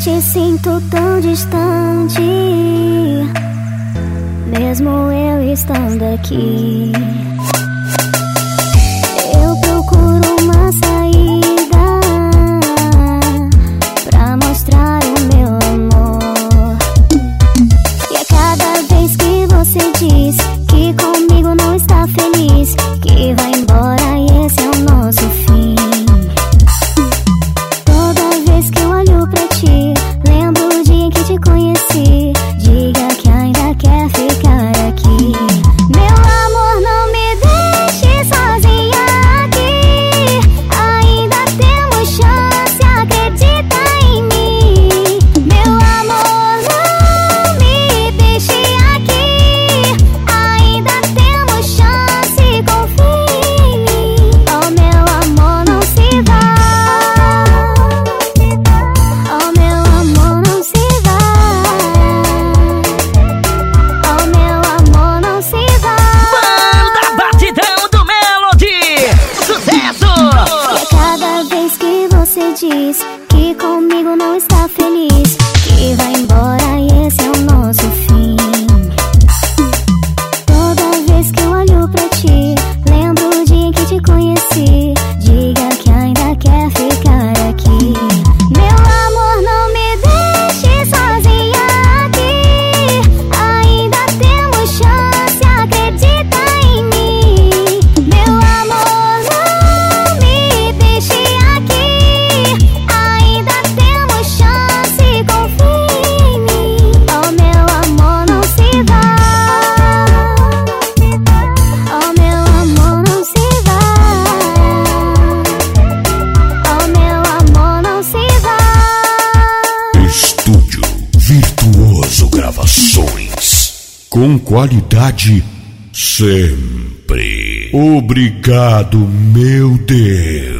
te sinto tão distante, mesmo eu estando aqui. Eu procuro uma saída pra mostrar o meu amor. E a cada vez que você diz que comigo não está feliz, que vai diz que comigo não está feliz, que vai embora. com qualidade sempre. Obrigado, meu Deus.